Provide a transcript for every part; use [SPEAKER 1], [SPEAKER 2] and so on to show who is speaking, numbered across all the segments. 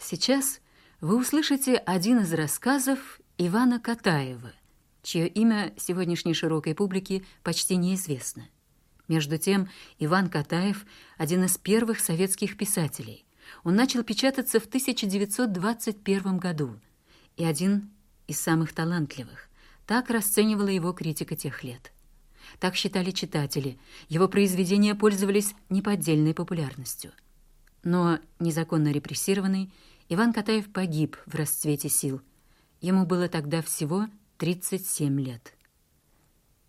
[SPEAKER 1] Сейчас вы услышите один из рассказов Ивана Катаева, чье имя сегодняшней широкой публике почти неизвестно. Между тем, Иван Катаев – один из первых советских писателей. Он начал печататься в 1921 году и один из самых талантливых. Так расценивала его критика тех лет. Так считали читатели. Его произведения пользовались неподдельной популярностью. Но незаконно репрессированный Иван Катаев погиб в расцвете сил. Ему было тогда всего 37 лет.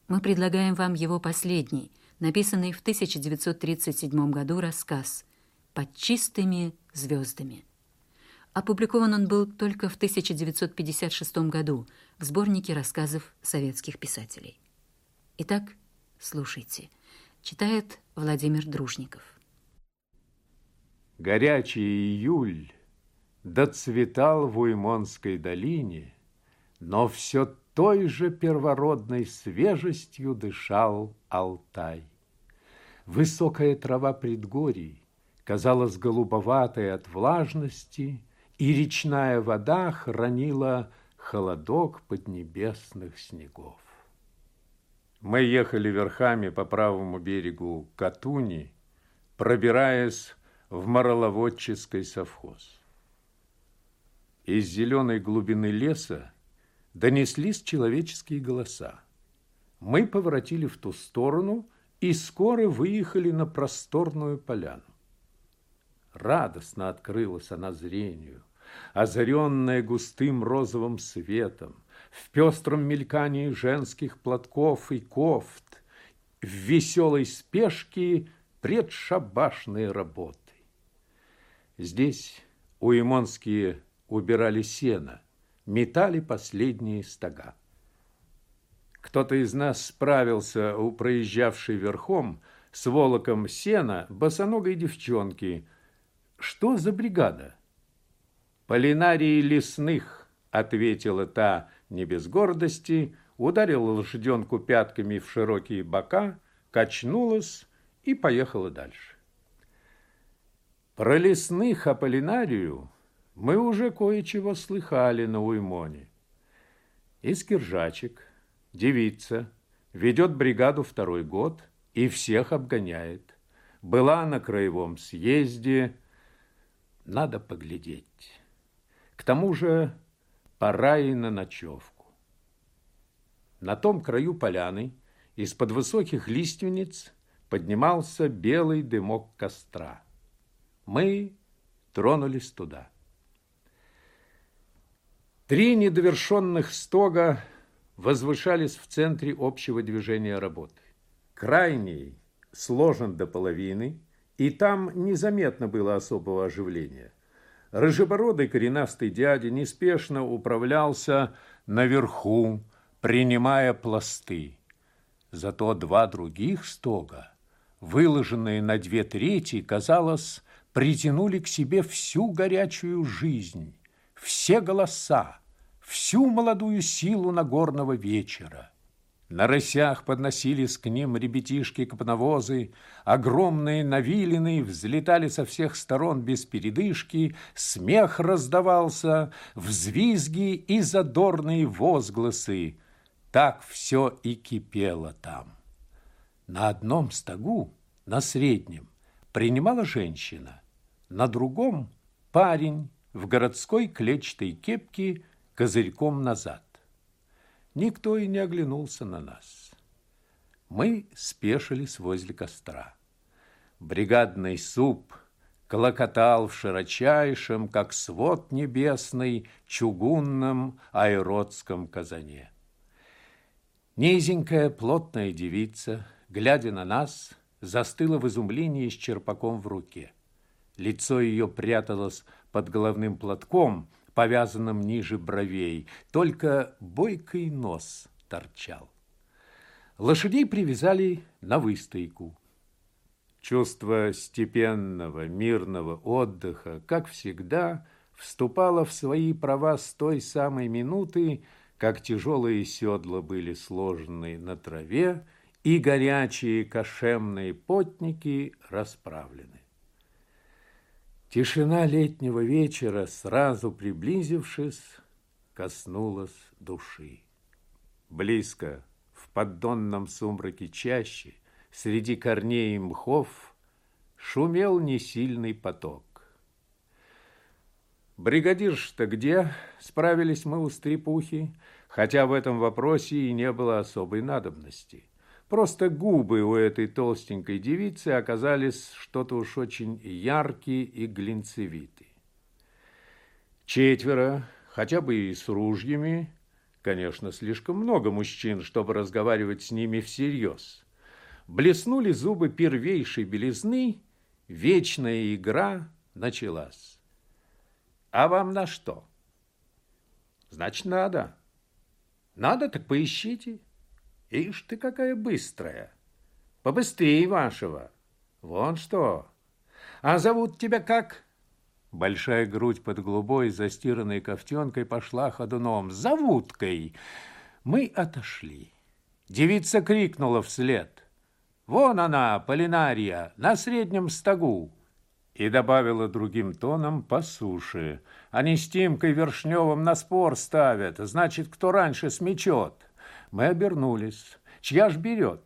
[SPEAKER 1] Мы предлагаем вам его последний, написанный в 1937 году рассказ «Под чистыми звездами». Опубликован он был только в 1956 году в сборнике рассказов советских писателей. Итак, слушайте. Читает Владимир Дружников.
[SPEAKER 2] Горячий июль доцветал в Уймонской долине, но все той же первородной свежестью дышал Алтай. Высокая трава предгорий казалась голубоватой от влажности, и речная вода хранила холодок поднебесных снегов. Мы ехали верхами по правому берегу Катуни, пробираясь в Мороловодческий совхоз. Из зеленой глубины леса донеслись человеческие голоса. Мы поворотили в ту сторону и скоро выехали на просторную поляну. Радостно открылась она зрению, озаренная густым розовым светом, в пестром мелькании женских платков и кофт, в веселой спешке предшабашной работы. Здесь уймонские убирали сено, метали последние стога. Кто-то из нас справился у проезжавшей верхом с волоком сена босоногой девчонки. Что за бригада? Полинарии лесных, ответила та не без гордости, ударила лошаденку пятками в широкие бока, качнулась и поехала дальше. Про лесных Аполлинарию мы уже кое-чего слыхали на Уймоне. Из девица ведет бригаду второй год и всех обгоняет. Была на краевом съезде, надо поглядеть. К тому же пора и на ночевку. На том краю поляны из-под высоких лиственниц поднимался белый дымок костра. Мы тронулись туда. Три недовершенных стога возвышались в центре общего движения работы. Крайний сложен до половины, и там незаметно было особого оживления. Рыжебородый коренастый дядя неспешно управлялся наверху, принимая пласты. Зато два других стога, выложенные на две трети, казалось, притянули к себе всю горячую жизнь все голоса, всю молодую силу нагорного вечера. На рысях подносились к ним ребятишки-копновозы, огромные навилины взлетали со всех сторон без передышки, смех раздавался, взвизги и задорные возгласы. Так все и кипело там. На одном стогу, на среднем, принимала женщина, на другом – парень, в городской клетчатой кепке козырьком назад. Никто и не оглянулся на нас. Мы спешились возле костра. Бригадный суп клокотал в широчайшем, как свод небесный, чугунном аэротском казане. Низенькая плотная девица, глядя на нас, застыла в изумлении с черпаком в руке. Лицо ее пряталось под головным платком, повязанным ниже бровей, только бойкий нос торчал. Лошадей привязали на выстойку. Чувство степенного, мирного отдыха, как всегда, вступало в свои права с той самой минуты, как тяжелые седла были сложены на траве и горячие кошемные потники расправлены. Тишина летнего вечера, сразу приблизившись, коснулась души. Близко, в поддонном сумраке чаще, среди корней и мхов, шумел несильный поток. «Бригадир-то где?» – справились мы у стрепухи, хотя в этом вопросе и не было особой надобности. Просто губы у этой толстенькой девицы оказались что-то уж очень яркие и глинцевитые. Четверо, хотя бы и с ружьями, конечно, слишком много мужчин, чтобы разговаривать с ними всерьез. Блеснули зубы первейшей белизны, вечная игра началась. А вам на что? Значит, надо. Надо, так поищите. Ишь ты какая быстрая. Побыстрее вашего. Вон что. А зовут тебя как? Большая грудь под голубой, застиранной ковтенкой пошла ходуном. Завуткой. Мы отошли. Девица крикнула вслед. Вон она, Полинария, на среднем стогу. И добавила другим тоном по суше. Они с Тимкой Вершневым на спор ставят. Значит, кто раньше смечет. Мы обернулись. Чья ж берет?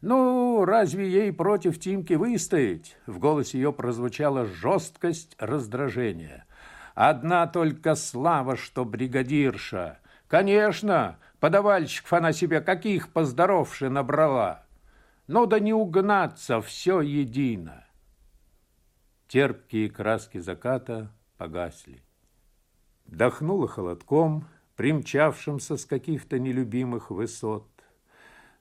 [SPEAKER 2] Ну, разве ей против Тимки выстоять? В голосе ее прозвучала жесткость раздражения. Одна только слава, что бригадирша. Конечно, подавальщиков она себе каких поздоровше набрала. Ну да не угнаться, все едино. Терпкие краски заката погасли. Дохнуло холодком, примчавшимся с каких-то нелюбимых высот.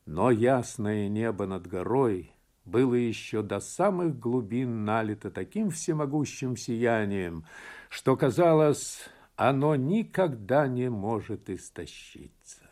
[SPEAKER 2] Но ясное небо над горой было еще до самых глубин налито таким всемогущим сиянием, что, казалось, оно никогда не может истощиться.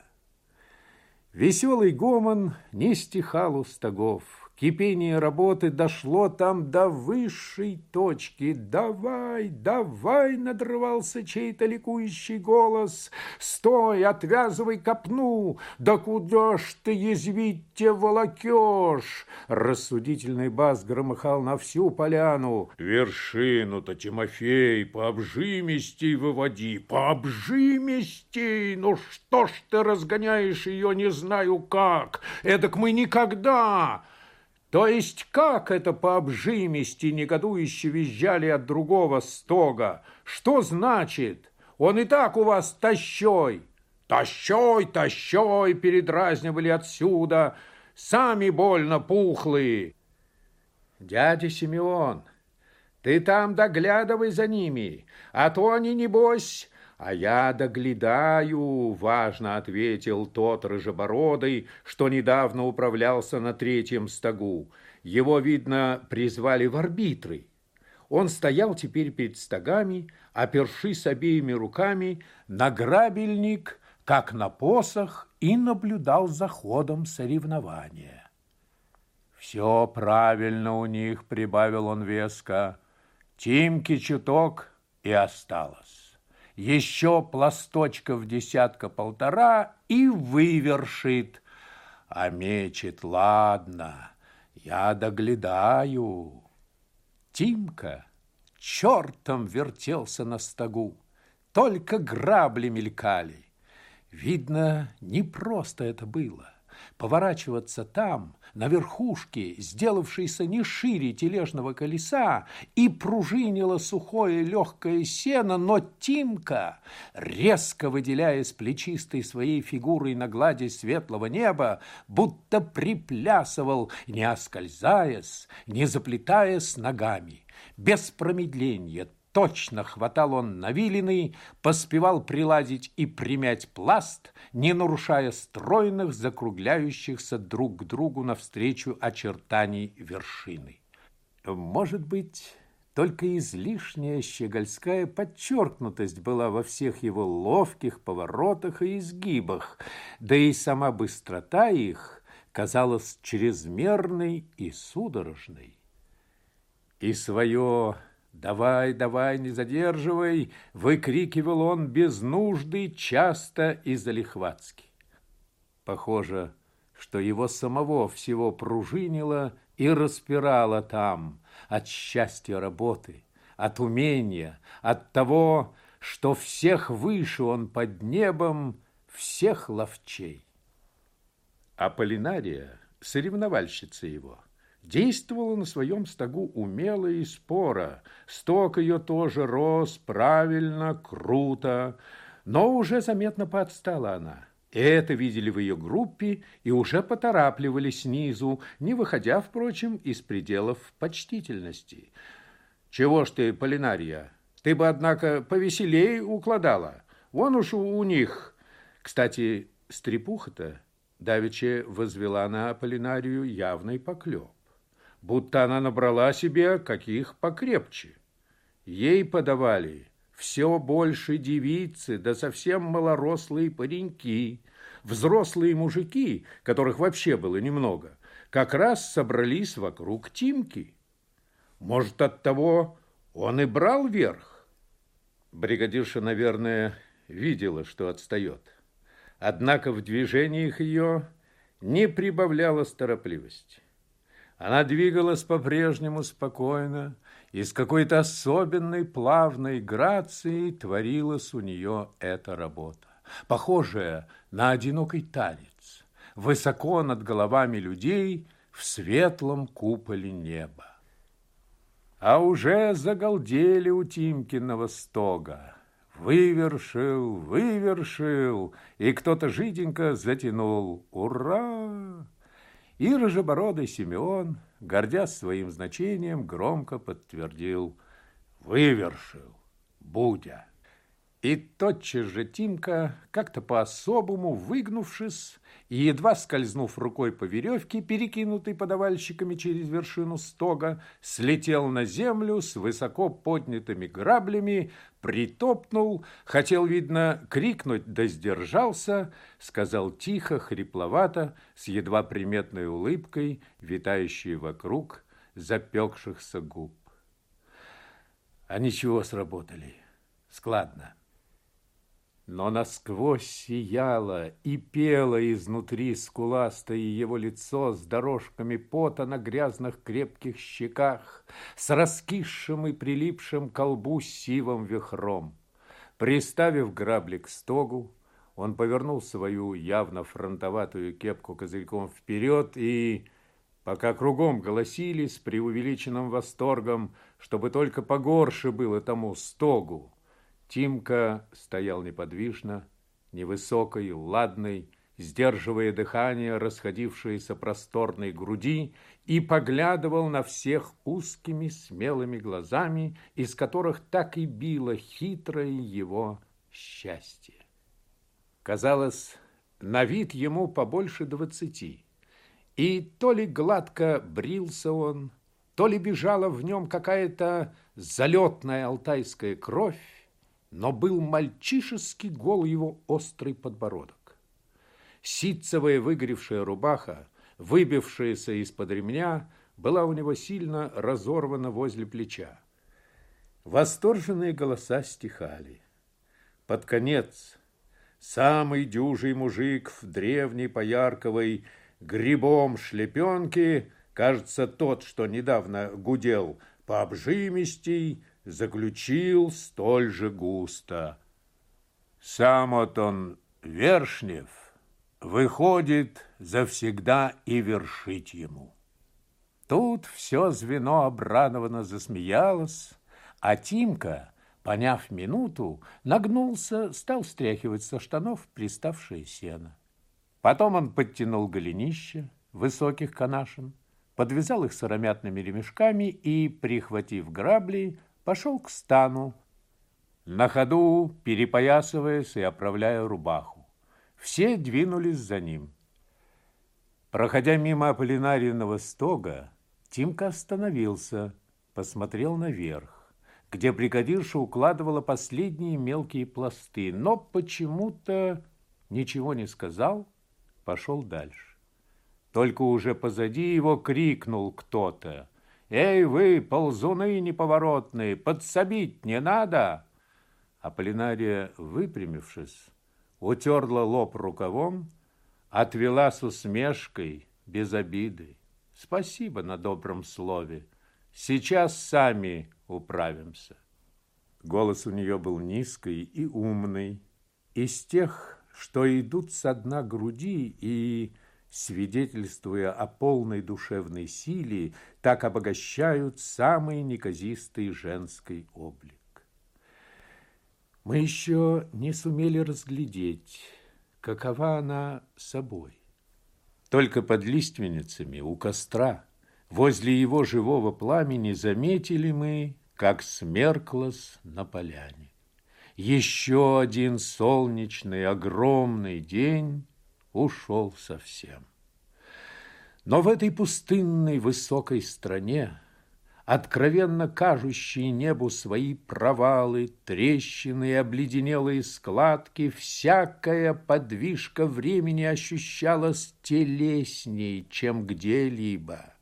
[SPEAKER 2] Веселый гомон не стихал у стогов, Кипение работы дошло там до высшей точки. «Давай, давай!» — надрывался чей-то ликующий голос. «Стой, отвязывай копну! Да куда ж ты язвить те волокешь?» Рассудительный бас громыхал на всю поляну. «Вершину-то, Тимофей, по обжимистей выводи, по обжимистей! Ну что ж ты разгоняешь ее, не знаю как! Эдак мы никогда!» То есть как это по обжимисти негодующе визжали от другого стога? Что значит? Он и так у вас тащой. Тащой, тащой, передразнивали отсюда. Сами больно пухлые. Дядя Симеон, ты там доглядывай за ними, а то они, небось, «А я доглядаю», — важно ответил тот рыжебородый, что недавно управлялся на третьем стогу. Его, видно, призвали в арбитры. Он стоял теперь перед стогами, опершись обеими руками на грабельник, как на посох, и наблюдал за ходом соревнования. «Все правильно у них», — прибавил он веско. «Тимки чуток и осталось» еще пласточков десятка-полтора и вывершит. А мечет, ладно, я доглядаю. Тимка чертом вертелся на стогу, только грабли мелькали. Видно, не просто это было поворачиваться там, на верхушке, сделавшейся не шире тележного колеса, и пружинило сухое легкое сено, но Тимка, резко выделяясь плечистой своей фигурой на глади светлого неба, будто приплясывал, не оскользаясь, не заплетаясь ногами, без промедления, Точно хватал он навиленный, поспевал приладить и примять пласт, не нарушая стройных, закругляющихся друг к другу навстречу очертаний вершины. Может быть, только излишняя щегольская подчеркнутость была во всех его ловких поворотах и изгибах, да и сама быстрота их казалась чрезмерной и судорожной. И свое «Давай, давай, не задерживай!» — выкрикивал он без нужды, часто и залихватски. Похоже, что его самого всего пружинило и распирало там от счастья работы, от умения, от того, что всех выше он под небом, всех ловчей. А Полинария, соревновальщица его, действовала на своем стогу умело и споро. Сток ее тоже рос правильно, круто, но уже заметно подстала она. Это видели в ее группе и уже поторапливали снизу, не выходя, впрочем, из пределов почтительности. «Чего ж ты, Полинария? Ты бы, однако, повеселей укладала. Вон уж у, них...» Кстати, стрепуха-то давеча возвела на Полинарию явный поклеп, будто она набрала себе каких покрепче. Ей подавали все больше девицы, да совсем малорослые пареньки, взрослые мужики, которых вообще было немного, как раз собрались вокруг Тимки. Может, от того он и брал верх? Бригадирша, наверное, видела, что отстает. Однако в движениях ее не прибавляла торопливости. Она двигалась по-прежнему спокойно, и с какой-то особенной плавной грацией творилась у нее эта работа, похожая на одинокий танец, высоко над головами людей в светлом куполе неба. А уже загалдели у Тимкиного стога. Вывершил, вывершил, и кто-то жиденько затянул «Ура!». И рыжебородый Симеон, гордясь своим значением, громко подтвердил «Вывершил, Будя». И тотчас же Тимка, как-то по-особому выгнувшись и едва скользнув рукой по веревке, перекинутой подавальщиками через вершину стога, слетел на землю с высоко поднятыми граблями, притопнул, хотел, видно, крикнуть, да сдержался, сказал тихо, хрипловато, с едва приметной улыбкой, витающей вокруг запекшихся губ. А ничего сработали. Складно но насквозь сияло и пело изнутри скуластое его лицо с дорожками пота на грязных крепких щеках, с раскисшим и прилипшим колбу сивым вихром. Приставив грабли к стогу, он повернул свою явно фронтоватую кепку козырьком вперед и, пока кругом голосили с преувеличенным восторгом, чтобы только погорше было тому стогу, Тимка стоял неподвижно, невысокой, ладной, сдерживая дыхание расходившейся просторной груди и поглядывал на всех узкими смелыми глазами, из которых так и било хитрое его счастье. Казалось, на вид ему побольше двадцати, и то ли гладко брился он, то ли бежала в нем какая-то залетная алтайская кровь, но был мальчишеский гол его острый подбородок. Ситцевая выгоревшая рубаха, выбившаяся из-под ремня, была у него сильно разорвана возле плеча. Восторженные голоса стихали. Под конец самый дюжий мужик в древней поярковой грибом шлепенке, кажется, тот, что недавно гудел по обжимистей, заключил столь же густо. Сам вот он, Вершнев, выходит завсегда и вершить ему. Тут все звено обрадованно засмеялось, а Тимка, поняв минуту, нагнулся, стал стряхивать со штанов приставшее сено. Потом он подтянул голенище высоких канашин, подвязал их сыромятными ремешками и, прихватив грабли, пошел к стану, на ходу перепоясываясь и оправляя рубаху. Все двинулись за ним. Проходя мимо Аполлинариного стога, Тимка остановился, посмотрел наверх, где бригадирша укладывала последние мелкие пласты, но почему-то ничего не сказал, пошел дальше. Только уже позади его крикнул кто-то – «Эй вы, ползуны неповоротные, подсобить не надо!» Аполлинария, выпрямившись, утерла лоб рукавом, отвела с усмешкой, без обиды. «Спасибо на добром слове. Сейчас сами управимся. Голос у нее был низкий и умный, из тех, что идут со дна груди и, свидетельствуя о полной душевной силе, так обогащают самый неказистый женский облик. Мы еще не сумели разглядеть, какова она собой. Только под лиственницами у костра, возле его живого пламени, заметили мы, как смерклась на поляне. Еще один солнечный огромный день ушел совсем. Но в этой пустынной высокой стране, откровенно кажущей небу свои провалы, трещины и обледенелые складки, всякая подвижка времени ощущалась телесней, чем где-либо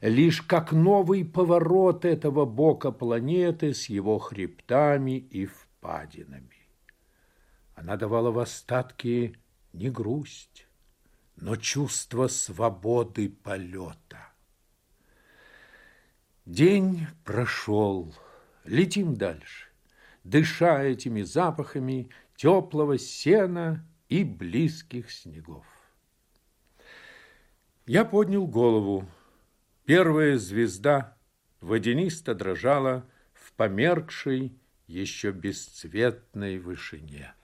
[SPEAKER 2] лишь как новый поворот этого бока планеты с его хребтами и впадинами. Она давала в остатки не грусть, но чувство свободы полета. День прошел, летим дальше, дыша этими запахами теплого сена и близких снегов. Я поднял голову, Первая звезда водянисто дрожала в померкшей, еще бесцветной вышине.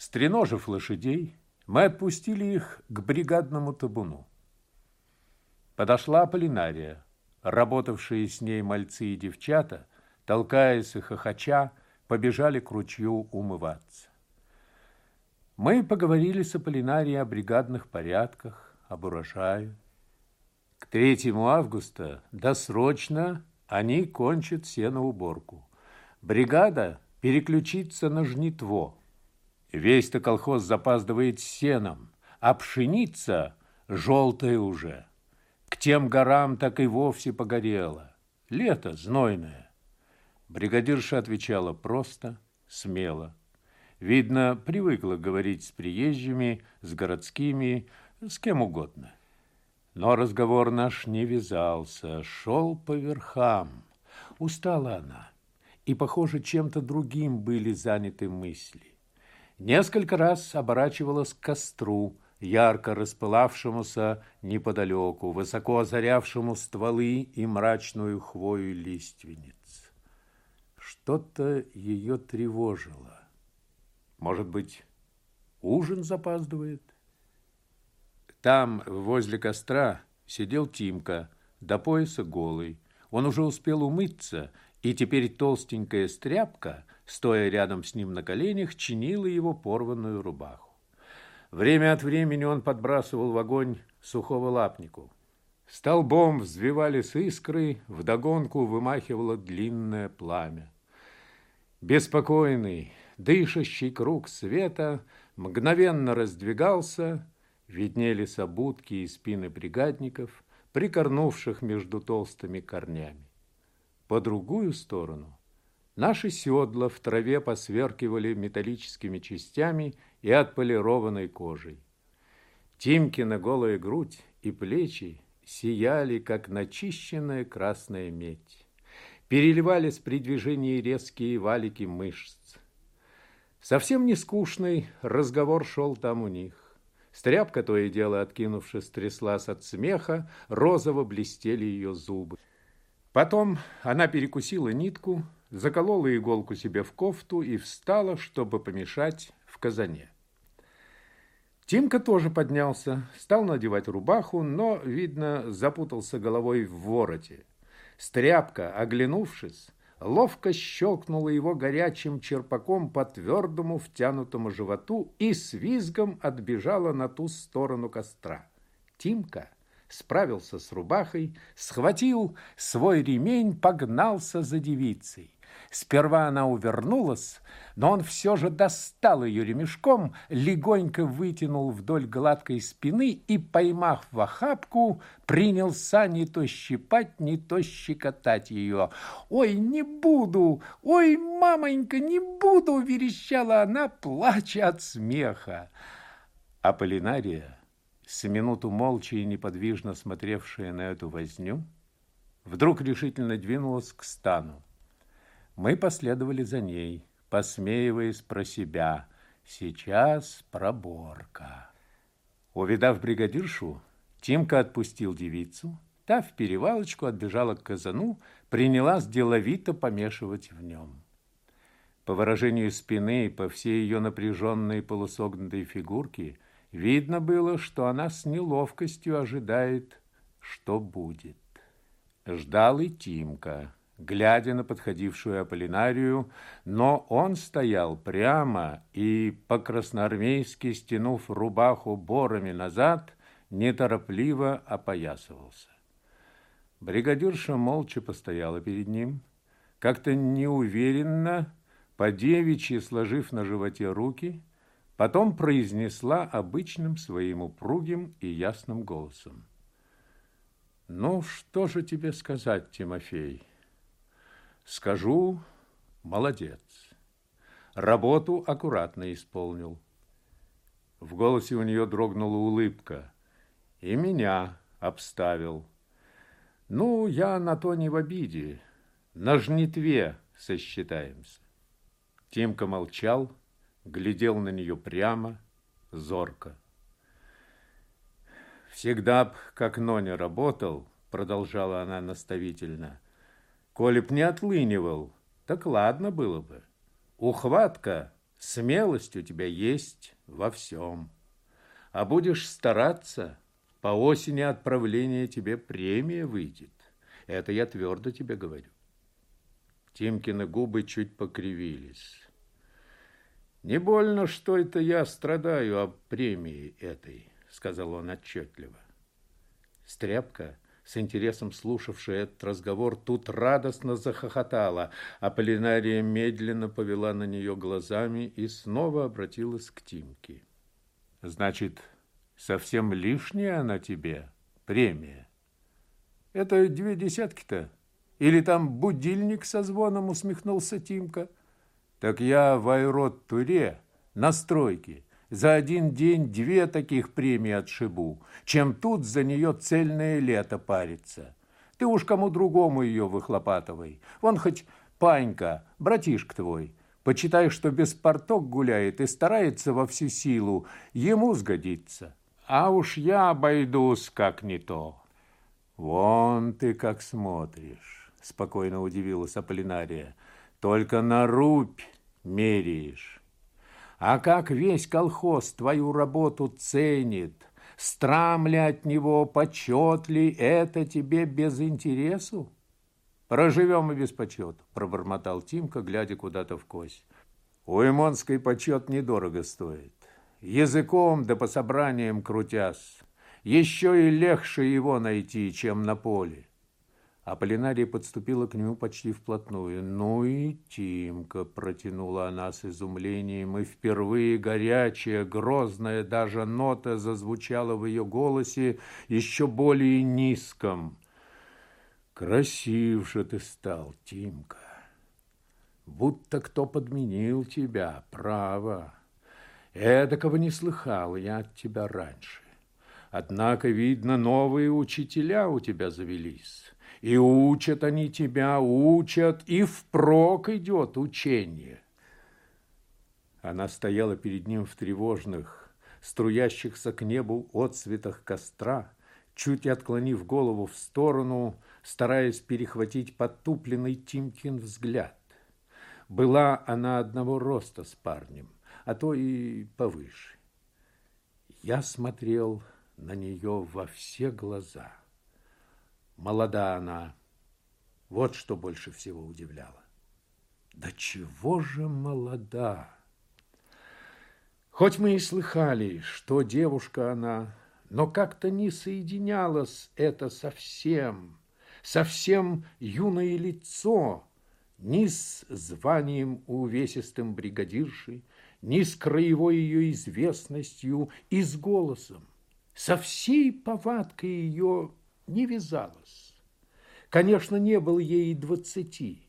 [SPEAKER 2] Стреножив лошадей, мы отпустили их к бригадному табуну. Подошла Полинария. Работавшие с ней мальцы и девчата, толкаясь и хохоча, побежали к ручью умываться. Мы поговорили с Аполлинарией о бригадных порядках, об урожае. К 3 августа досрочно они кончат сеноуборку. Бригада переключится на жнитво. Весь-то колхоз запаздывает сеном, а пшеница желтая уже. К тем горам так и вовсе погорела. Лето знойное. Бригадирша отвечала просто, смело. Видно, привыкла говорить с приезжими, с городскими, с кем угодно. Но разговор наш не вязался, шел по верхам. Устала она, и, похоже, чем-то другим были заняты мысли. Несколько раз оборачивалась к костру, ярко распылавшемуся неподалеку, высоко озарявшему стволы и мрачную хвою лиственниц. Что-то ее тревожило. Может быть, ужин запаздывает? Там, возле костра, сидел Тимка, до пояса голый. Он уже успел умыться, и теперь толстенькая стряпка, стоя рядом с ним на коленях, чинила его порванную рубаху. Время от времени он подбрасывал в огонь сухого лапнику. Столбом взвивались искры, вдогонку вымахивало длинное пламя. Беспокойный, дышащий круг света мгновенно раздвигался, виднелись обутки и спины бригадников, прикорнувших между толстыми корнями. По другую сторону наши седла в траве посверкивали металлическими частями и отполированной кожей. Тимкина голая грудь и плечи сияли, как начищенная красная медь. Переливались при движении резкие валики мышц. Совсем не скучный разговор шел там у них. Стряпка, то и дело откинувшись, тряслась от смеха, розово блестели ее зубы. Потом она перекусила нитку, заколола иголку себе в кофту и встала, чтобы помешать в казане. Тимка тоже поднялся, стал надевать рубаху, но, видно, запутался головой в вороте. Стряпка, оглянувшись, ловко щелкнула его горячим черпаком по твердому втянутому животу и с визгом отбежала на ту сторону костра. Тимка справился с рубахой, схватил свой ремень, погнался за девицей. Сперва она увернулась, но он все же достал ее ремешком, легонько вытянул вдоль гладкой спины и, поймав в охапку, принялся не то щипать, не то щекотать ее. «Ой, не буду! Ой, мамонька, не буду!» – верещала она, плача от смеха. А Полинария, с минуту молча и неподвижно смотревшая на эту возню, вдруг решительно двинулась к стану. Мы последовали за ней, посмеиваясь про себя. Сейчас проборка. Увидав бригадиршу, Тимка отпустил девицу, та в перевалочку отбежала к казану, принялась деловито помешивать в нем. По выражению спины и по всей ее напряженной полусогнутой фигурке видно было, что она с неловкостью ожидает, что будет. Ждал и Тимка, глядя на подходившую Аполлинарию, но он стоял прямо и, по-красноармейски стянув рубаху борами назад, неторопливо опоясывался. Бригадирша молча постояла перед ним, как-то неуверенно, по-девичьи сложив на животе руки, потом произнесла обычным своим упругим и ясным голосом. «Ну, что же тебе сказать, Тимофей? Скажу, молодец. Работу аккуратно исполнил». В голосе у нее дрогнула улыбка. «И меня обставил». «Ну, я на то не в обиде. На жнитве сосчитаемся». Тимка молчал, глядел на нее прямо, зорко. «Всегда б, как Ноня работал, — продолжала она наставительно, — коли б не отлынивал, так ладно было бы. Ухватка, смелость у тебя есть во всем. А будешь стараться, по осени отправления тебе премия выйдет. Это я твердо тебе говорю. Тимкины губы чуть покривились. «Не больно, что это я страдаю об премии этой», — сказал он отчетливо. Стряпка, с интересом слушавшая этот разговор, тут радостно захохотала, а Полинария медленно повела на нее глазами и снова обратилась к Тимке. «Значит, совсем лишняя она тебе премия?» «Это две десятки-то?» Или там будильник со звоном, усмехнулся Тимка. Так я в аэрот-туре на стройке за один день две таких премии отшибу, чем тут за нее цельное лето париться. Ты уж кому другому ее выхлопатывай. Вон хоть Панька, братишка твой, почитай, что без порток гуляет и старается во всю силу, ему сгодится. А уж я обойдусь как не то. Вон ты как смотришь спокойно удивилась Аполлинария. Только на рубь меряешь. А как весь колхоз твою работу ценит, страм ли от него, почет ли, это тебе без интересу? Проживем и без почета, пробормотал Тимка, глядя куда-то в кость. У Имонской почет недорого стоит. Языком да по собраниям крутясь. Еще и легче его найти, чем на поле. Аполлинария подступила к нему почти вплотную. «Ну и Тимка!» – протянула она с изумлением, и впервые горячая, грозная даже нота зазвучала в ее голосе еще более низком. «Красив же ты стал, Тимка! Будто кто подменил тебя, право! Эдакого не слыхал я от тебя раньше. Однако, видно, новые учителя у тебя завелись». И учат они тебя, учат, и впрок идет учение. Она стояла перед ним в тревожных, струящихся к небу отцветах костра, чуть отклонив голову в сторону, стараясь перехватить потупленный Тимкин взгляд. Была она одного роста с парнем, а то и повыше. Я смотрел на нее во все глаза. Молода она. Вот что больше всего удивляло. Да чего же молода? Хоть мы и слыхали, что девушка она, но как-то не соединялось это совсем, совсем юное лицо, ни с званием увесистым бригадирши, ни с краевой ее известностью и с голосом. Со всей повадкой ее не вязалась. Конечно, не было ей и двадцати.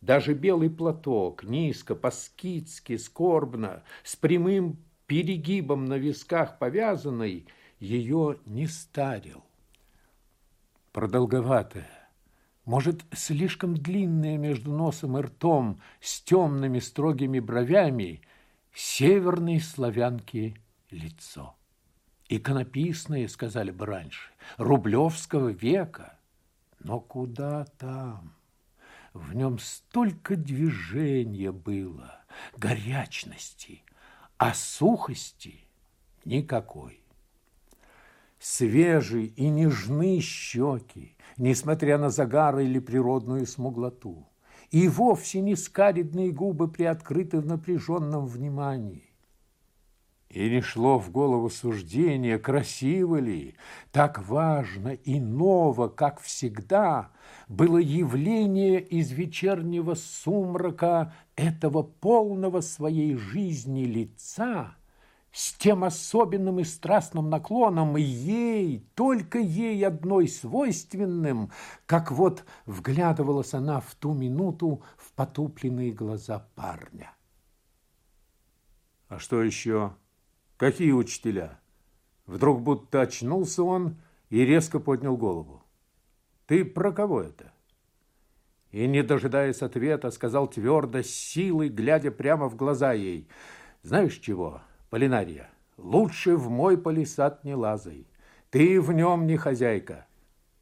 [SPEAKER 2] Даже белый платок, низко, по-скидски, скорбно, с прямым перегибом на висках повязанный, ее не старил. Продолговатое, Может, слишком длинное между носом и ртом с темными строгими бровями северной славянки лицо. Иконописное, сказали бы раньше, рублевского века. Но куда там? В нем столько движения было, горячности, а сухости никакой. Свежие и нежные щеки, несмотря на загар или природную смуглоту, и вовсе не скаридные губы приоткрыты в напряженном внимании. И не шло в голову суждение, красиво ли, так важно и ново, как всегда, было явление из вечернего сумрака этого полного своей жизни лица с тем особенным и страстным наклоном, ей, только ей одной свойственным, как вот вглядывалась она в ту минуту в потупленные глаза парня. А что еще? Какие учителя? Вдруг будто очнулся он и резко поднял голову. Ты про кого это? И, не дожидаясь ответа, сказал твердо, с силой, глядя прямо в глаза ей. Знаешь чего, Полинария, лучше в мой палисад не лазай. Ты в нем не хозяйка.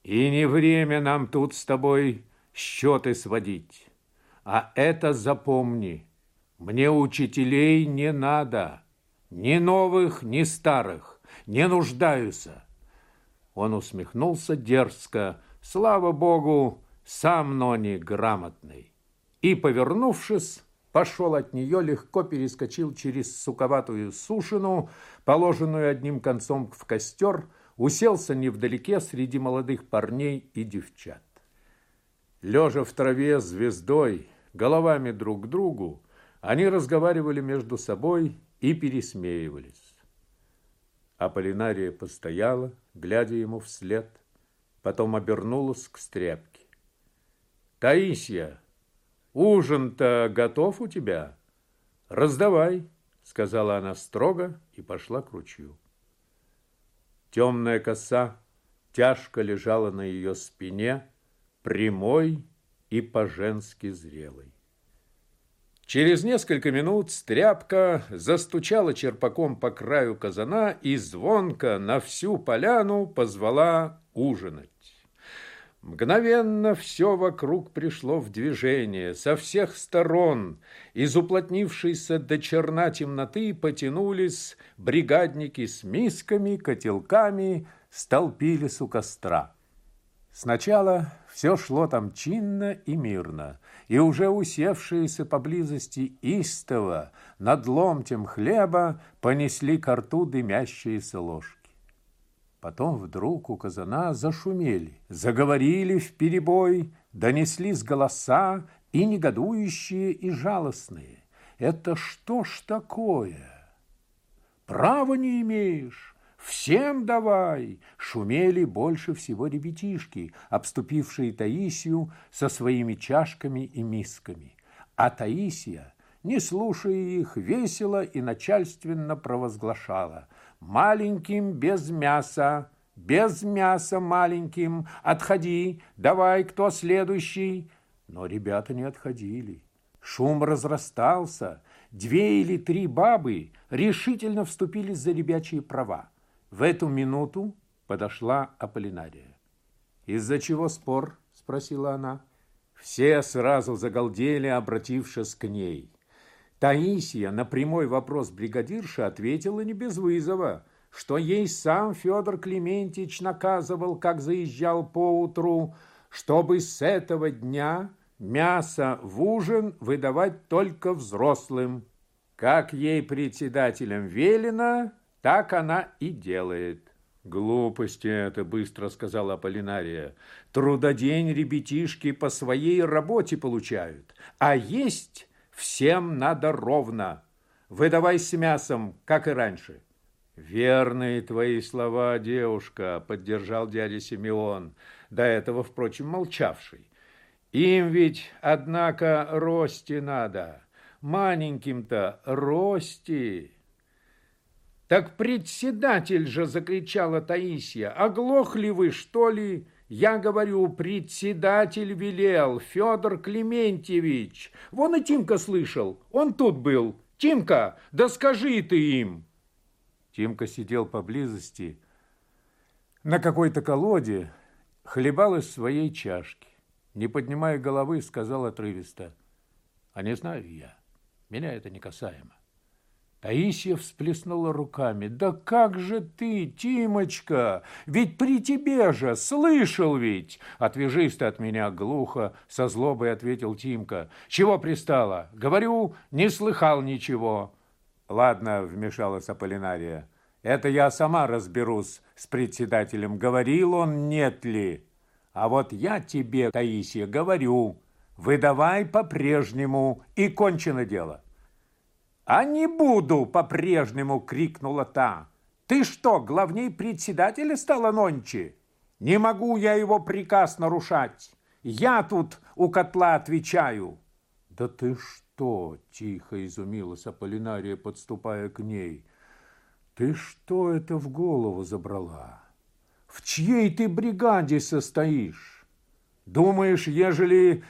[SPEAKER 2] И не время нам тут с тобой счеты сводить. А это запомни, мне учителей не надо. Ни новых, ни старых. Не нуждаются. Он усмехнулся дерзко. Слава богу, сам Нони грамотный. И, повернувшись, пошел от нее, легко перескочил через суковатую сушину, положенную одним концом в костер, уселся невдалеке среди молодых парней и девчат. Лежа в траве звездой, головами друг к другу, они разговаривали между собой и пересмеивались. Аполлинария постояла, глядя ему вслед, потом обернулась к стряпке. «Таисия, ужин-то готов у тебя? Раздавай!» сказала она строго и пошла к ручью. Темная коса тяжко лежала на ее спине, прямой и по-женски зрелой. Через несколько минут стряпка застучала черпаком по краю казана и звонко на всю поляну позвала ужинать. Мгновенно все вокруг пришло в движение. Со всех сторон из уплотнившейся до черна темноты потянулись бригадники с мисками, котелками, столпились у костра. Сначала все шло там чинно и мирно, и уже усевшиеся поблизости истово над ломтем хлеба понесли ко рту дымящиеся ложки. Потом вдруг у казана зашумели, заговорили в перебой, донеслись голоса и негодующие, и жалостные. Это что ж такое? Права не имеешь, «Всем давай!» Шумели больше всего ребятишки, обступившие Таисию со своими чашками и мисками. А Таисия, не слушая их, весело и начальственно провозглашала «Маленьким без мяса!» без мяса маленьким, отходи, давай, кто следующий. Но ребята не отходили. Шум разрастался. Две или три бабы решительно вступили за ребячие права. В эту минуту подошла Аполлинария. «Из-за чего спор?» – спросила она. Все сразу загалдели, обратившись к ней. Таисия на прямой вопрос бригадирши ответила не без вызова, что ей сам Федор Клементьевич наказывал, как заезжал поутру, чтобы с этого дня мясо в ужин выдавать только взрослым. Как ей председателем велено, так она и делает. Глупости это, быстро сказала Полинария. Трудодень ребятишки по своей работе получают, а есть всем надо ровно. Выдавай с мясом, как и раньше. Верные твои слова, девушка, поддержал дядя Симеон, до этого, впрочем, молчавший. Им ведь, однако, рости надо. Маленьким-то рости. «Так председатель же!» – закричала Таисия. «Оглохли вы, что ли? Я говорю, председатель велел, Федор Клементьевич. Вон и Тимка слышал, он тут был. Тимка, да скажи ты им. Тимка сидел поблизости на какой-то колоде, хлебал из своей чашки. Не поднимая головы, сказал отрывисто, а не знаю я, меня это не касаемо. Таисия всплеснула руками. «Да как же ты, Тимочка? Ведь при тебе же, слышал ведь!» «Отвяжись ты от меня глухо!» — со злобой ответил Тимка. «Чего пристала? Говорю, не слыхал ничего!» «Ладно», — вмешалась Аполлинария. «Это я сама разберусь с председателем. Говорил он, нет ли? А вот я тебе, Таисия, говорю, выдавай по-прежнему, и кончено дело». «А не буду!» – по-прежнему крикнула та. «Ты что, главней председателя стала нонче? Не могу я его приказ нарушать. Я тут у котла отвечаю». «Да ты что?» – тихо изумилась Аполлинария, подступая к ней. «Ты что это в голову забрала? В чьей ты бригаде состоишь? Думаешь, ежели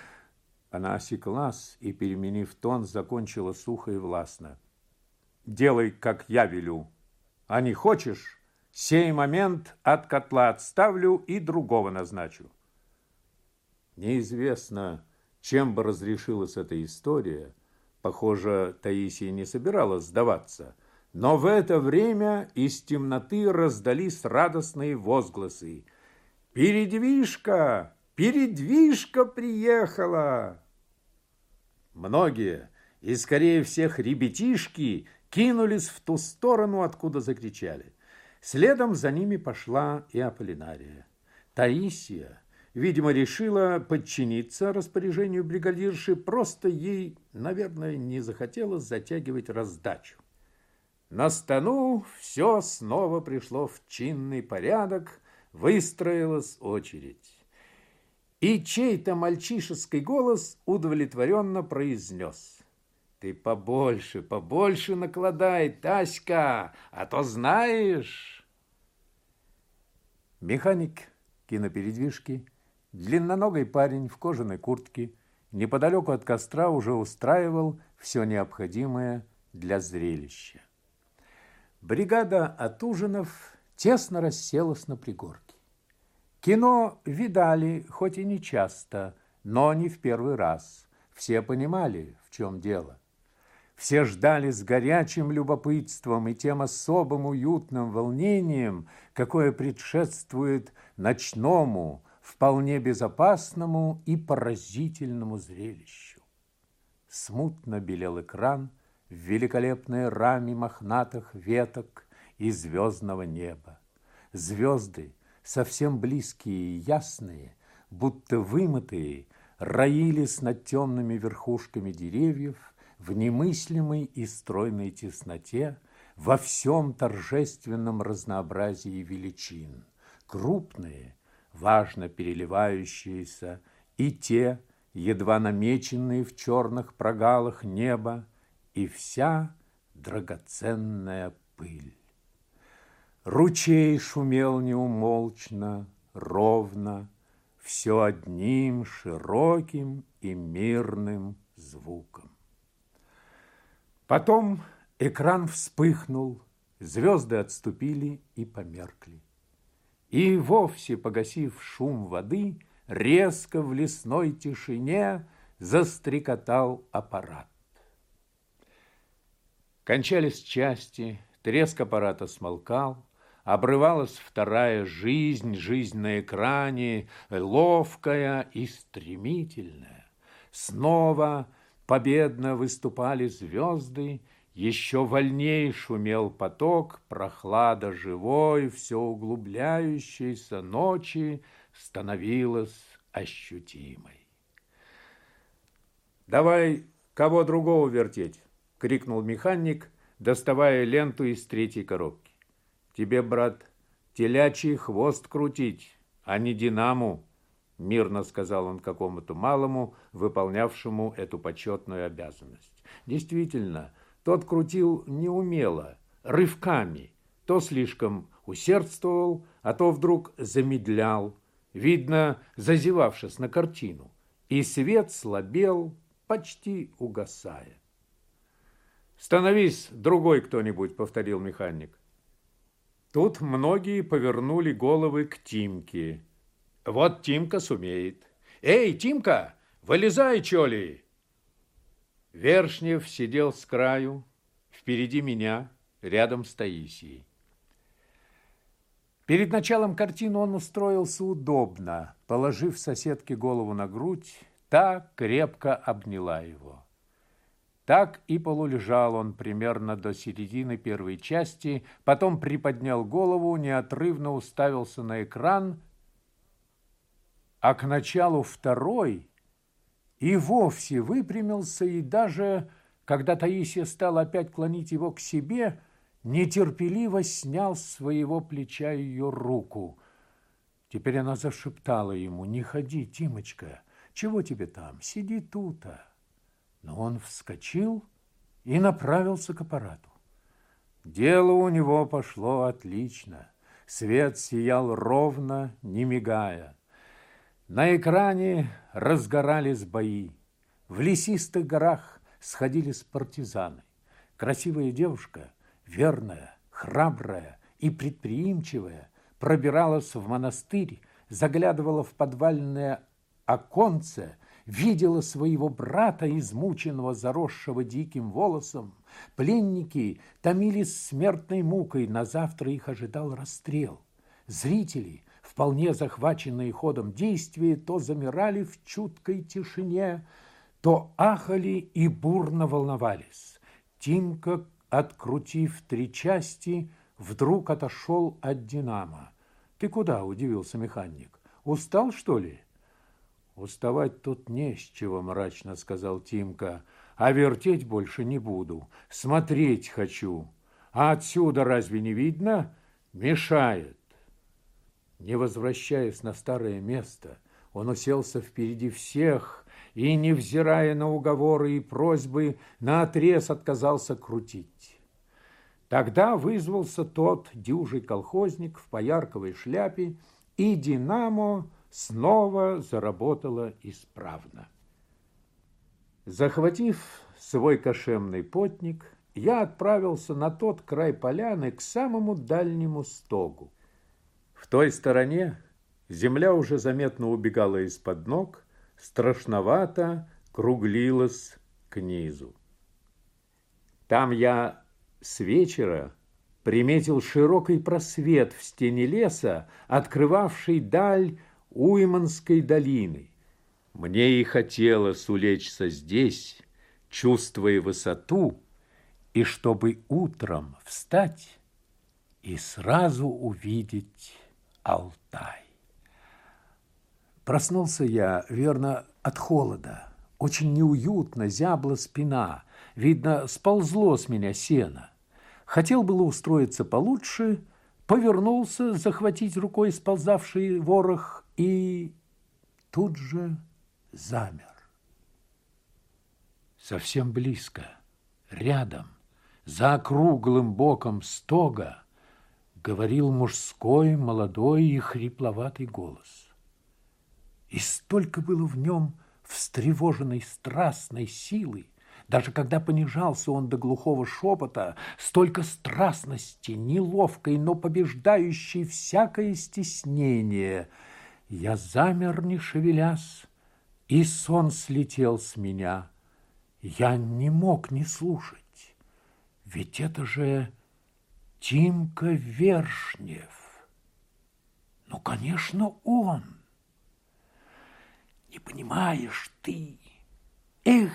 [SPEAKER 2] она осеклась и, переменив тон, закончила сухо и властно. «Делай, как я велю. А не хочешь, сей момент от котла отставлю и другого назначу». Неизвестно, чем бы разрешилась эта история. Похоже, Таисия не собиралась сдаваться. Но в это время из темноты раздались радостные возгласы. «Передвижка! Передвижка приехала!» Многие, и скорее всех ребятишки, кинулись в ту сторону, откуда закричали. Следом за ними пошла и Аполлинария. Таисия, видимо, решила подчиниться распоряжению бригадирши, просто ей, наверное, не захотелось затягивать раздачу. На стану все снова пришло в чинный порядок, выстроилась очередь. И чей-то мальчишеский голос удовлетворенно произнес. Ты побольше, побольше накладай, Таська, а то знаешь. Механик кинопередвижки, длинноногий парень в кожаной куртке, неподалеку от костра уже устраивал все необходимое для зрелища. Бригада от ужинов тесно расселась на пригорке. Кино видали, хоть и не часто, но не в первый раз. Все понимали, в чем дело. Все ждали с горячим любопытством и тем особым уютным волнением, какое предшествует ночному, вполне безопасному и поразительному зрелищу. Смутно белел экран в великолепной раме мохнатых веток и звездного неба. Звезды совсем близкие ясные, будто вымытые, роились над темными верхушками деревьев в немыслимой и стройной тесноте, во всем торжественном разнообразии величин, крупные, важно переливающиеся, и те, едва намеченные в черных прогалах неба, и вся драгоценная пыль. Ручей шумел неумолчно, ровно, Все одним широким и мирным звуком. Потом экран вспыхнул, звезды отступили и померкли. И вовсе погасив шум воды, резко в лесной тишине застрекотал аппарат. Кончались части, треск аппарата смолкал, обрывалась вторая жизнь, жизнь на экране, ловкая и стремительная. Снова победно выступали звезды, еще вольней шумел поток, прохлада живой, все углубляющейся ночи становилась ощутимой. «Давай кого другого вертеть!» — крикнул механик, доставая ленту из третьей коробки. Тебе, брат, телячий хвост крутить, а не динаму, мирно сказал он какому-то малому, выполнявшему эту почетную обязанность. Действительно, тот крутил неумело, рывками, то слишком усердствовал, а то вдруг замедлял. видно, зазевавшись на картину, и свет слабел, почти угасая. «Становись, другой кто-нибудь», — повторил механик. Тут многие повернули головы к Тимке. Вот Тимка сумеет. «Эй, Тимка, вылезай, чоли!» Вершнев сидел с краю, впереди меня, рядом с Таисией. Перед началом картины он устроился удобно, положив соседке голову на грудь, та крепко обняла его. Так и полулежал он примерно до середины первой части, потом приподнял голову, неотрывно уставился на экран, а к началу второй и вовсе выпрямился, и даже, когда Таисия стала опять клонить его к себе, нетерпеливо снял с своего плеча ее руку. Теперь она зашептала ему, «Не ходи, Тимочка, чего тебе там, сиди тут-то». Но он вскочил и направился к аппарату. Дело у него пошло отлично. Свет сиял ровно, не мигая. На экране разгорались бои. В лесистых горах сходились партизаны. Красивая девушка, верная, храбрая и предприимчивая, пробиралась в монастырь, заглядывала в подвальное оконце видела своего брата, измученного, заросшего диким волосом. Пленники томились смертной мукой, на завтра их ожидал расстрел. Зрители, вполне захваченные ходом действия, то замирали в чуткой тишине, то ахали и бурно волновались. Тимка, открутив три части, вдруг отошел от «Динамо». «Ты куда?» – удивился механик. «Устал, что ли?» «Уставать тут не с чего», — мрачно сказал Тимка. «А вертеть больше не буду. Смотреть хочу. А отсюда разве не видно? Мешает». Не возвращаясь на старое место, он уселся впереди всех и, невзирая на уговоры и просьбы, наотрез отказался крутить. Тогда вызвался тот дюжий колхозник в поярковой шляпе, и «Динамо» снова заработала исправно. Захватив свой кошемный потник, я отправился на тот край поляны к самому дальнему стогу. В той стороне земля уже заметно убегала из-под ног, страшновато круглилась к низу. Там я с вечера приметил широкий просвет в стене леса, открывавший даль Уйманской долины. Мне и хотелось улечься здесь, чувствуя высоту, и чтобы утром встать и сразу увидеть Алтай. Проснулся я, верно, от холода. Очень неуютно, зябла спина. Видно, сползло с меня сено. Хотел было устроиться получше, повернулся, захватить рукой сползавший ворох и тут же замер. Совсем близко, рядом, за округлым боком стога, говорил мужской, молодой и хрипловатый голос. И столько было в нем встревоженной страстной силы, даже когда понижался он до глухого шепота, столько страстности, неловкой, но побеждающей всякое стеснение – я замер, не шевелясь, и сон слетел с меня. Я не мог не слушать, ведь это же Тимка Вершнев. Ну, конечно, он. Не понимаешь ты, эх,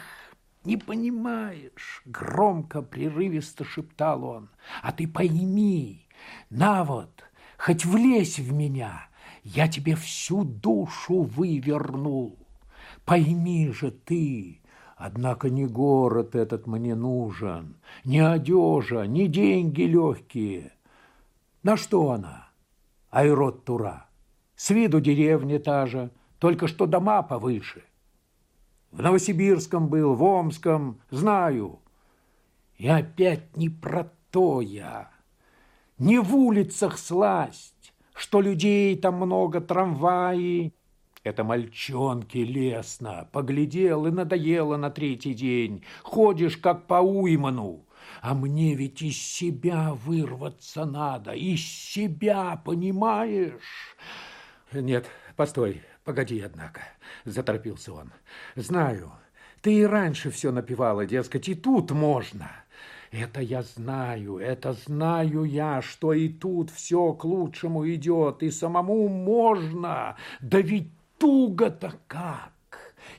[SPEAKER 2] не понимаешь, громко, прерывисто шептал он. А ты пойми, на вот, хоть влезь в меня — я тебе всю душу вывернул. Пойми же ты, однако не город этот мне нужен, не одежа, не деньги легкие. На что она? Айрод Тура. С виду деревня та же, только что дома повыше. В Новосибирском был, в Омском, знаю. И опять не про то я. Не в улицах сласть, что людей там много, трамваи. Это мальчонки лестно. Поглядел и надоело на третий день. Ходишь, как по уйману. А мне ведь из себя вырваться надо. Из себя, понимаешь? Нет, постой, погоди, однако. Заторопился он. Знаю, ты и раньше все напевала, дескать, и тут можно. Это я знаю, это знаю я, что и тут все к лучшему идет, и самому можно. Да ведь туго-то как!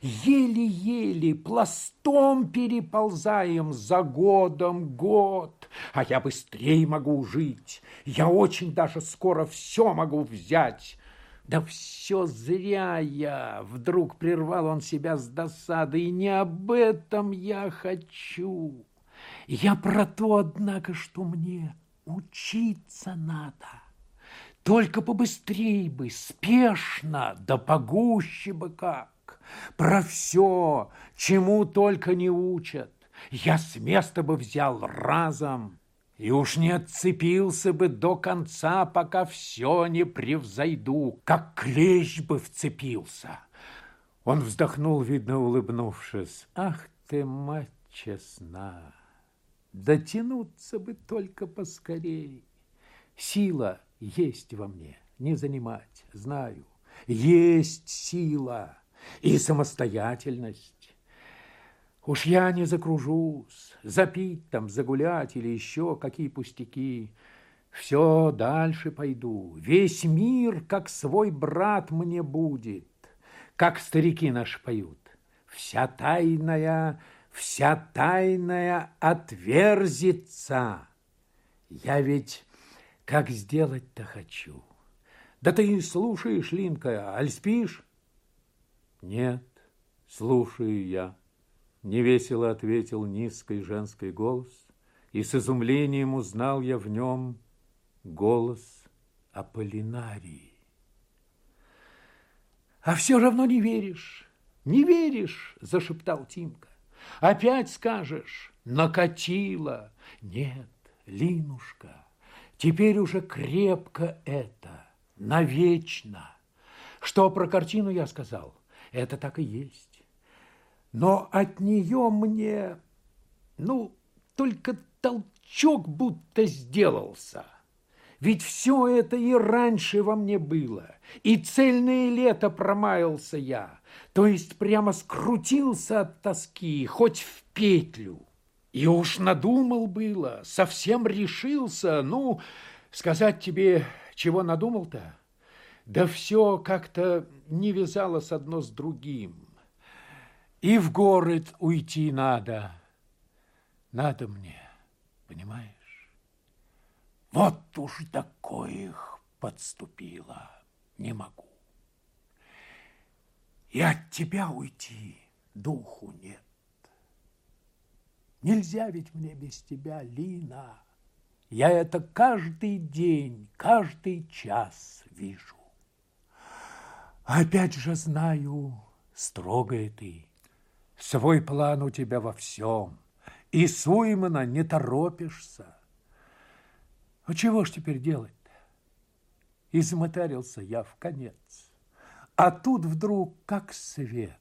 [SPEAKER 2] Еле-еле пластом переползаем за годом год, а я быстрее могу жить. Я очень даже скоро все могу взять. Да все зря я, вдруг прервал он себя с досадой, и не об этом я хочу. Я про то, однако, что мне учиться надо. Только побыстрей бы, спешно, да погуще бы как. Про все, чему только не учат. Я с места бы взял разом и уж не отцепился бы до конца, пока все не превзойду, как клещ бы вцепился. Он вздохнул, видно, улыбнувшись. Ах ты, мать честна! Дотянуться бы только поскорей. Сила есть во мне, не занимать, знаю. Есть сила и самостоятельность. Уж я не закружусь, запить там, загулять или еще какие пустяки. Все дальше пойду. Весь мир, как свой брат мне будет, как старики наши поют. Вся тайная вся тайная отверзится. Я ведь как сделать-то хочу. Да ты слушаешь, Линка, аль спишь? Нет, слушаю я. Невесело ответил низкий женский голос, и с изумлением узнал я в нем голос Аполлинарии. А все равно не веришь, не веришь, зашептал Тимка. Опять скажешь, накатило. Нет, Линушка, теперь уже крепко это, навечно. Что про картину я сказал, это так и есть. Но от нее мне, ну, только толчок будто сделался – ведь все это и раньше во мне было, и цельное лето промаялся я, то есть прямо скрутился от тоски, хоть в петлю. И уж надумал было, совсем решился, ну, сказать тебе, чего надумал-то? Да все как-то не вязалось одно с другим. И в город уйти надо. Надо мне, понимаешь? Вот уж до коих подступила, не могу. И от тебя уйти духу нет. Нельзя ведь мне без тебя, Лина. Я это каждый день, каждый час вижу. Опять же знаю, строгая ты. Свой план у тебя во всем. И Суймана не торопишься. Ну чего ж теперь делать-то? Измотарился я в конец. А тут вдруг как свет.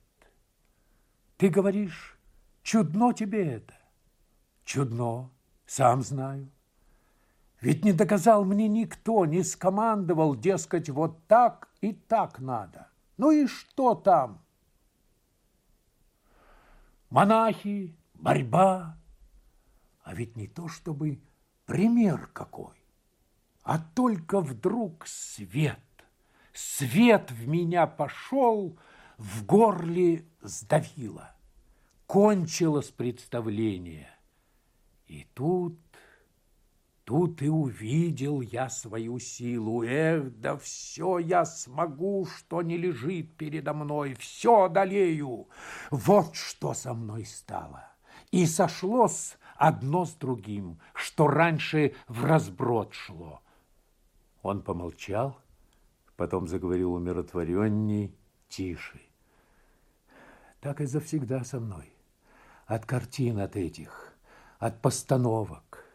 [SPEAKER 2] Ты говоришь, чудно тебе это? Чудно, сам знаю. Ведь не доказал мне никто, не скомандовал, дескать, вот так и так надо. Ну и что там? Монахи, борьба. А ведь не то чтобы пример какой а только вдруг свет. Свет в меня пошел, в горле сдавило. Кончилось представление. И тут, тут и увидел я свою силу. Эх, да все я смогу, что не лежит передо мной, все одолею. Вот что со мной стало. И сошлось одно с другим, что раньше в разброд шло – он помолчал, потом заговорил умиротворенней, тише. Так и завсегда со мной. От картин от этих, от постановок.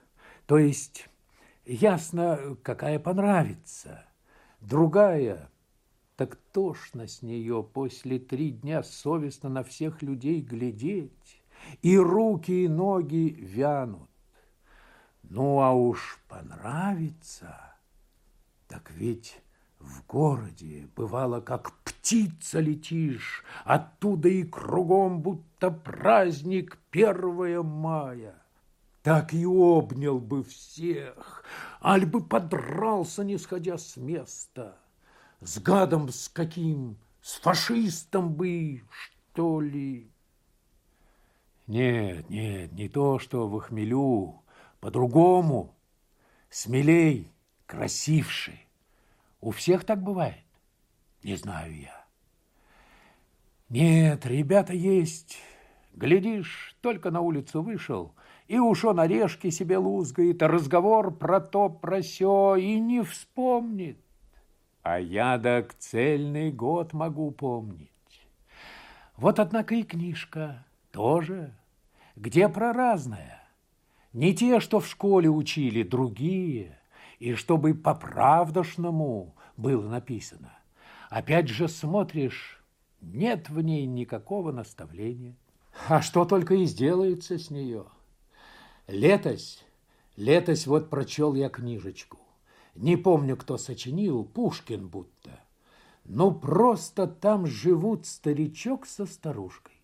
[SPEAKER 2] То есть ясно, какая понравится. другая, так тошно с нее после три дня совестно на всех людей глядеть, и руки и ноги вянут. Ну, а уж понравится, так ведь в городе бывало, как птица летишь, оттуда и кругом будто праздник первое мая. Так и обнял бы всех, аль бы подрался, не сходя с места. С гадом с каким, с фашистом бы, что ли. Нет, нет, не то, что в хмелю, по-другому, смелей, красивший. У всех так бывает? Не знаю я. Нет, ребята есть. Глядишь, только на улицу вышел, и уж он орешки себе лузгает, а разговор про то, про сё и не вспомнит. А я так цельный год могу помнить. Вот, однако, и книжка тоже, где про разное. Не те, что в школе учили, другие – и чтобы по-правдошному было написано. Опять же смотришь, нет в ней никакого наставления. А что только и сделается с нее. Летось, летось вот прочел я книжечку. Не помню, кто сочинил, Пушкин будто. Ну, просто там живут старичок со старушкой.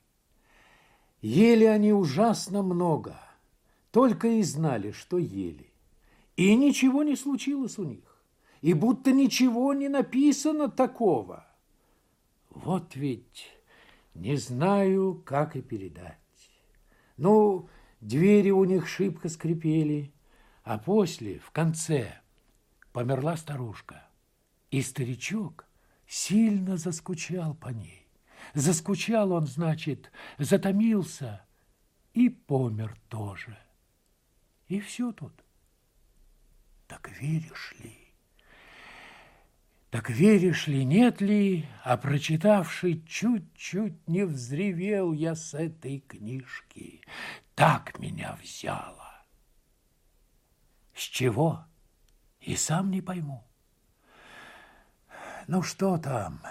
[SPEAKER 2] Ели они ужасно много, только и знали, что ели. И ничего не случилось у них. И будто ничего не написано такого. Вот ведь не знаю, как и передать. Ну, двери у них шибко скрипели, а после, в конце, померла старушка. И старичок сильно заскучал по ней. Заскучал он, значит, затомился и помер тоже. И все тут. Так веришь ли? Так веришь ли, нет ли, а прочитавший чуть-чуть не взревел я с этой книжки. Так меня взяло. С чего? И сам не пойму. Ну что там?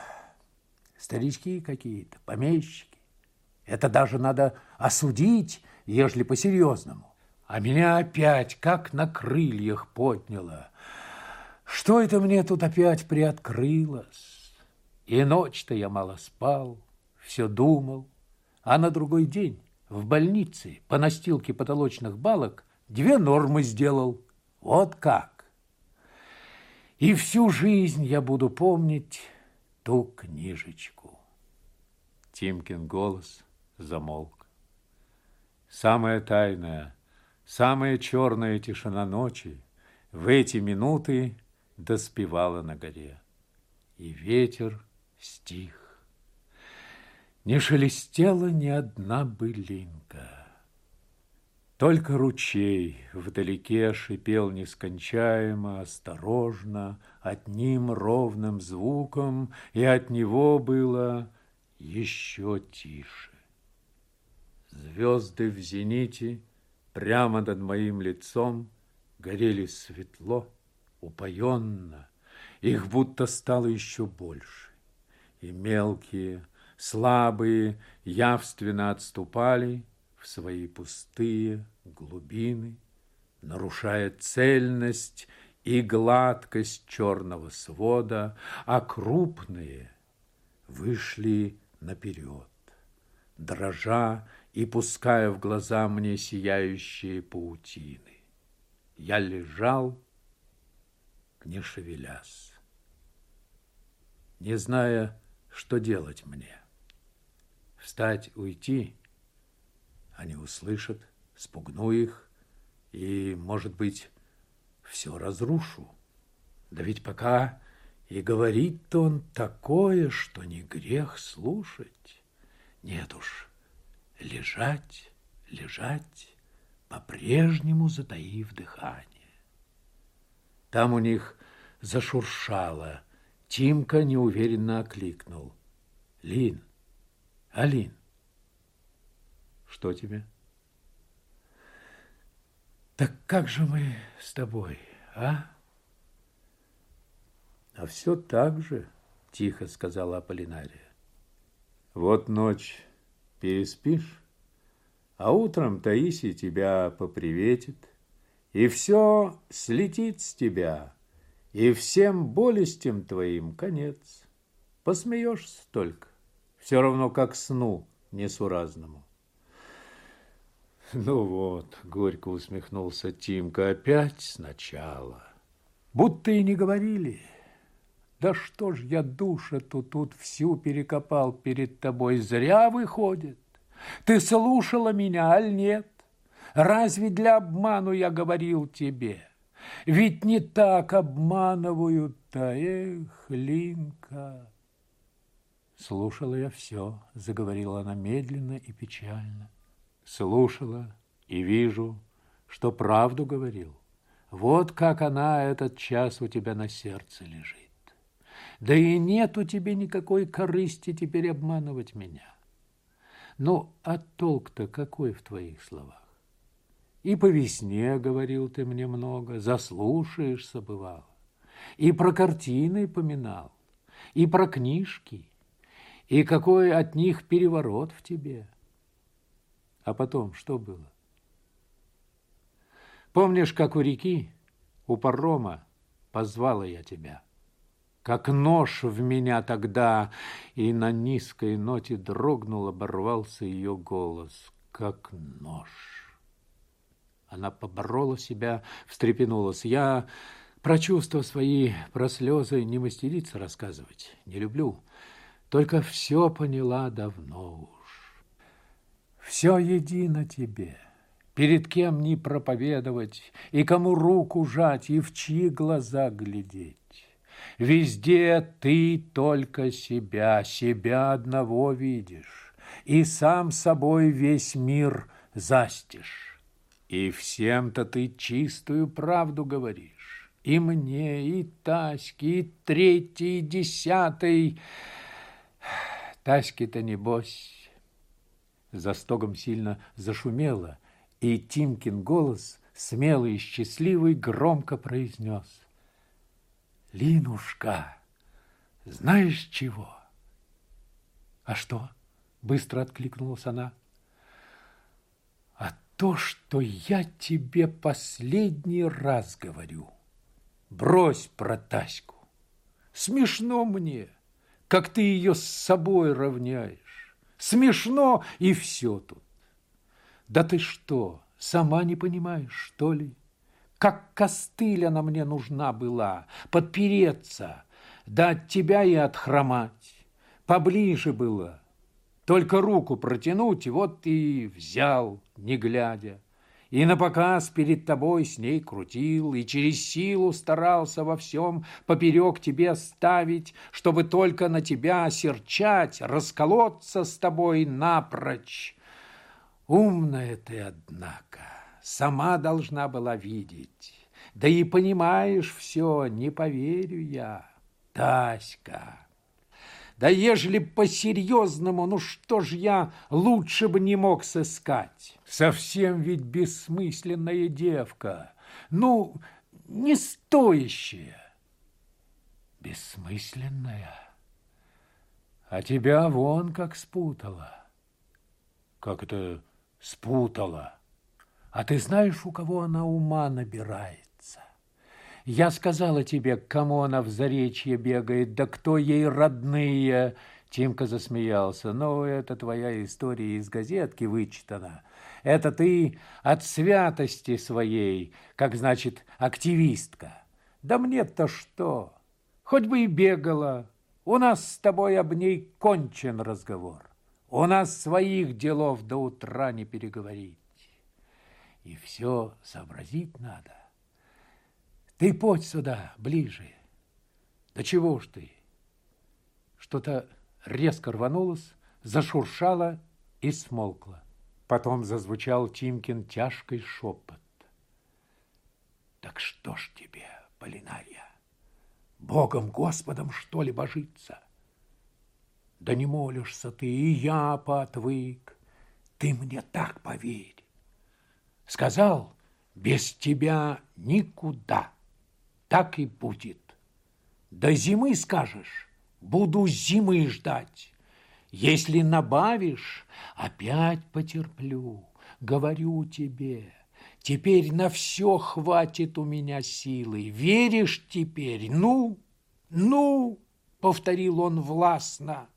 [SPEAKER 2] Старички какие-то, помещики. Это даже надо осудить, ежели по-серьезному а меня опять как на крыльях подняло. Что это мне тут опять приоткрылось? И ночь-то я мало спал, все думал, а на другой день в больнице по настилке потолочных балок две нормы сделал. Вот как! И всю жизнь я буду помнить ту книжечку. Тимкин голос замолк. Самое тайное – Самая черная тишина ночи в эти минуты доспевала на горе. И ветер стих. Не шелестела ни одна былинка. Только ручей вдалеке шипел нескончаемо, осторожно, одним ровным звуком, и от него было еще тише. Звезды в зените — Прямо над моим лицом горели светло, упоенно. Их будто стало еще больше. И мелкие, слабые, явственно отступали в свои пустые глубины, нарушая цельность и гладкость черного свода, а крупные вышли наперед, дрожа и пуская в глаза мне сияющие паутины. Я лежал, не шевелясь, не зная, что делать мне. Встать, уйти, они услышат, спугну их и, может быть, все разрушу. Да ведь пока и говорит-то он такое, что не грех слушать. Нет уж, лежать, лежать, по-прежнему затаив дыхание. Там у них зашуршало. Тимка неуверенно окликнул. Лин, Алин, что тебе? Так как же мы с тобой, а? А все так же, тихо сказала Аполлинария. Вот ночь переспишь, а утром Таисия тебя поприветит, и все слетит с тебя, и всем болестям твоим конец. Посмеешься только, все равно как сну несуразному. Ну вот, горько усмехнулся Тимка, опять сначала. Будто и не говорили. Да что ж я душа-то тут всю перекопал перед тобой, зря выходит. Ты слушала меня, аль нет? Разве для обману я говорил тебе? Ведь не так обманывают-то, эх, Линка. Слушала я все, заговорила она медленно и печально. Слушала и вижу, что правду говорил. Вот как она этот час у тебя на сердце лежит. Да и нет у тебя никакой корысти теперь обманывать меня. Ну, а толк-то какой в твоих словах? И по весне говорил ты мне много, заслушаешься бывало. И про картины поминал, и про книжки, и какой от них переворот в тебе. А потом что было? Помнишь, как у реки, у парома позвала я тебя? Как нож в меня тогда, и на низкой ноте дрогнул, оборвался ее голос, как нож. Она поборола себя, встрепенулась. Я про чувства свои, про слезы не мастерица рассказывать, не люблю. Только все поняла давно уж. Все едино тебе, перед кем не проповедовать, и кому руку жать, и в чьи глаза глядеть. Везде ты только себя, себя одного видишь, и сам собой весь мир застишь. И всем-то ты чистую правду говоришь. И мне, и Таське, и третий, и десятый. Таське-то небось. За стогом сильно зашумело, и Тимкин голос, смелый и счастливый, громко произнес. Линушка, знаешь чего? А что? Быстро откликнулась она. А то, что я тебе последний раз говорю. Брось про Таську. Смешно мне, как ты ее с собой равняешь. Смешно и все тут. Да ты что, сама не понимаешь, что ли? Как костыль она мне нужна была, подпереться, да от тебя и отхромать. Поближе было, только руку протянуть, вот и взял, не глядя. И на показ перед тобой с ней крутил, и через силу старался во всем поперек тебе ставить, чтобы только на тебя осерчать, расколоться с тобой напрочь. Умная ты, однако сама должна была видеть. Да и понимаешь все, не поверю я, Таська. Да ежели по-серьезному, ну что ж я лучше бы не мог сыскать? Совсем ведь бессмысленная девка, ну, не стоящая. Бессмысленная? А тебя вон как спутала. Как это спутала? А ты знаешь, у кого она ума набирается? Я сказала тебе, к кому она в заречье бегает, да кто ей родные. Тимка засмеялся. Но это твоя история из газетки вычитана. Это ты от святости своей, как значит, активистка. Да мне-то что? Хоть бы и бегала. У нас с тобой об ней кончен разговор. У нас своих делов до утра не переговорить и все сообразить надо. Ты подь сюда, ближе. Да чего ж ты? Что-то резко рванулось, зашуршало и смолкло. Потом зазвучал Тимкин тяжкий шепот. Так что ж тебе, Полинария, Богом Господом, что ли, божиться? Да не молишься ты, и я поотвык. Ты мне так поверь. Сказал, без тебя никуда. Так и будет. До зимы скажешь, буду зимы ждать. Если набавишь, опять потерплю, говорю тебе. Теперь на все хватит у меня силы. Веришь теперь? Ну, ну, повторил он властно.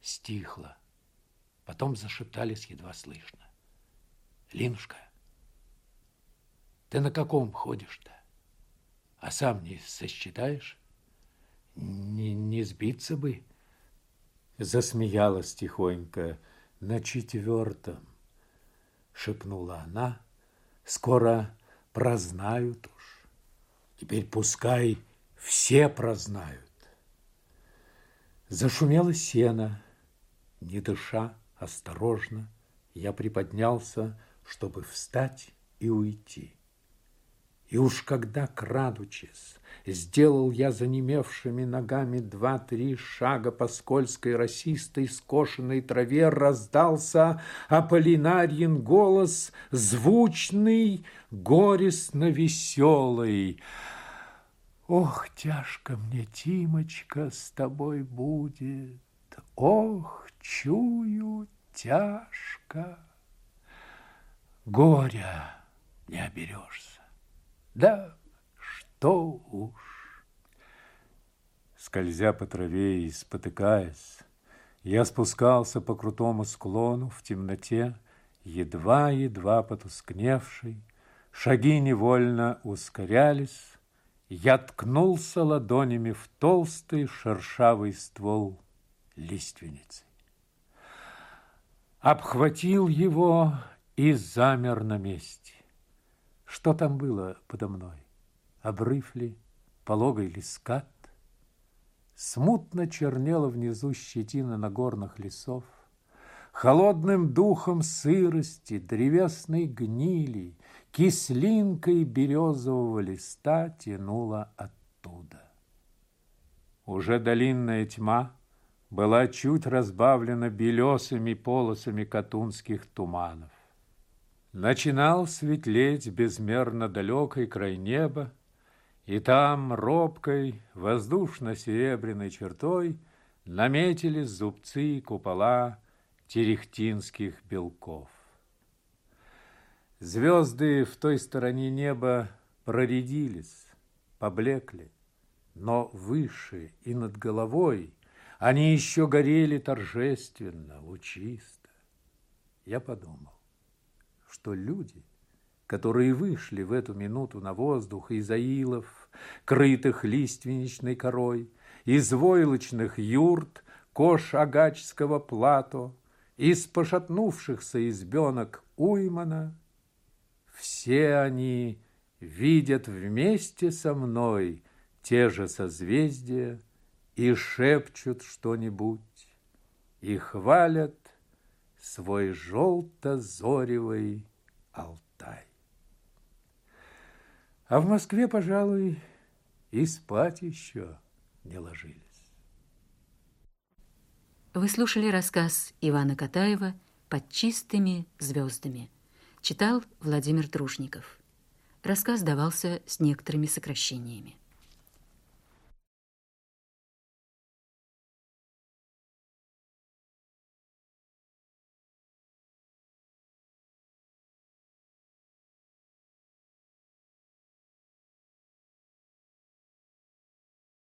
[SPEAKER 2] Стихло. Потом зашептались едва слышно. Линушка, ты на каком ходишь-то? А сам не сосчитаешь? Не, не сбиться бы. Засмеялась тихонько на четвертом. Шепнула она. Скоро прознают уж. Теперь пускай все прознают. Зашумело сено, не дыша, осторожно, я приподнялся, чтобы встать и уйти. И уж когда, крадучись, сделал я занемевшими ногами два-три шага по скользкой росистой скошенной траве, раздался Аполлинарьин голос, звучный, горестно-веселый. Ох, тяжко мне, Тимочка, с тобой будет, ох, чую, тяжко. Горя не оберешься. Да что уж. Скользя по траве и спотыкаясь, я спускался по крутому склону в темноте, едва-едва потускневший, шаги невольно ускорялись, я ткнулся ладонями в толстый шершавый ствол лиственницы. Обхватил его и замер на месте. Что там было подо мной? Обрыв ли, пологой ли скат? Смутно чернела внизу щетина нагорных лесов. Холодным духом сырости, древесной гнили, Кислинкой березового листа тянула оттуда. Уже долинная тьма была чуть разбавлена белесыми полосами катунских туманов. Начинал светлеть безмерно далекий край неба, и там робкой, воздушно-серебряной чертой наметились зубцы и купола терехтинских белков. Звезды в той стороне неба проредились, поблекли, но выше и над головой они еще горели торжественно, лучисто. Я подумал, что люди, которые вышли в эту минуту на воздух из аилов, крытых лиственничной корой, из войлочных юрт, кош агачского плато, из пошатнувшихся избенок Уймана, все они видят вместе со мной те же созвездия и шепчут что-нибудь, и хвалят свой желто-зоревый Алтай. А в Москве, пожалуй, и спать еще не ложились.
[SPEAKER 1] Вы слушали рассказ Ивана Катаева «Под чистыми звездами». Читал Владимир Трушников. Рассказ давался с некоторыми сокращениями.